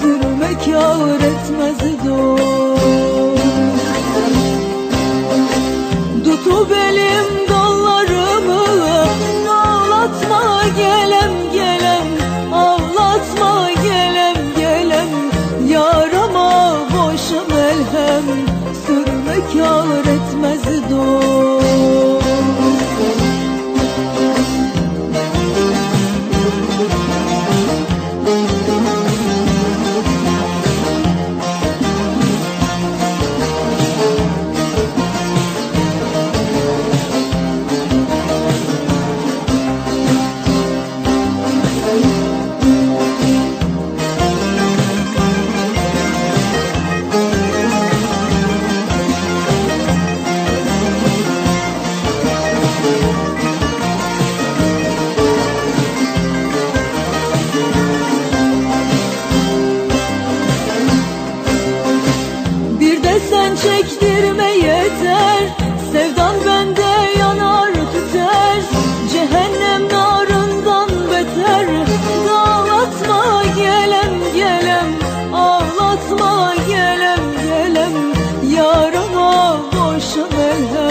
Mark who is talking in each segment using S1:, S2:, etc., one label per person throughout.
S1: sürmek yar etmez dost Tutup elim dallarımı ağlatma gelem gelem Ağlatma gelem gelem. Yarama boşa melhem Sürmek yar etmez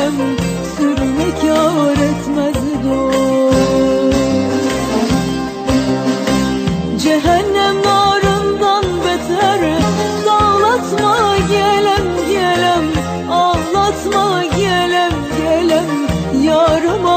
S1: merhem Sürme kâr etmez dost Cehennem narından beter. Dağlatma gelem gelem Ağlatma gelem gelem Yarıma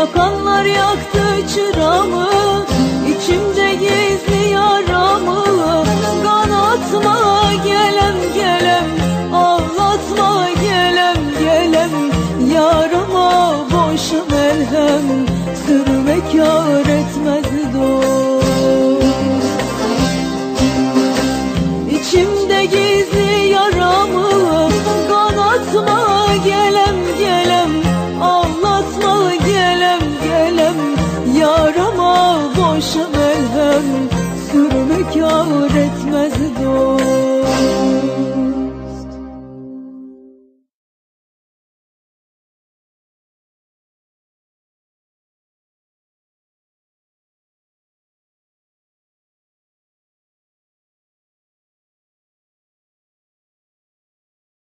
S1: Yakanlar yaktı çıramı İçimde gizli yaramı. Kanatma gelem gelem Ağlatma gelem gelem. Yarama boşa melhem Sürme kâr etmez İçimde gizli yaramı kanatma gelem gelem boşa melhem Sürme kâr etmez dost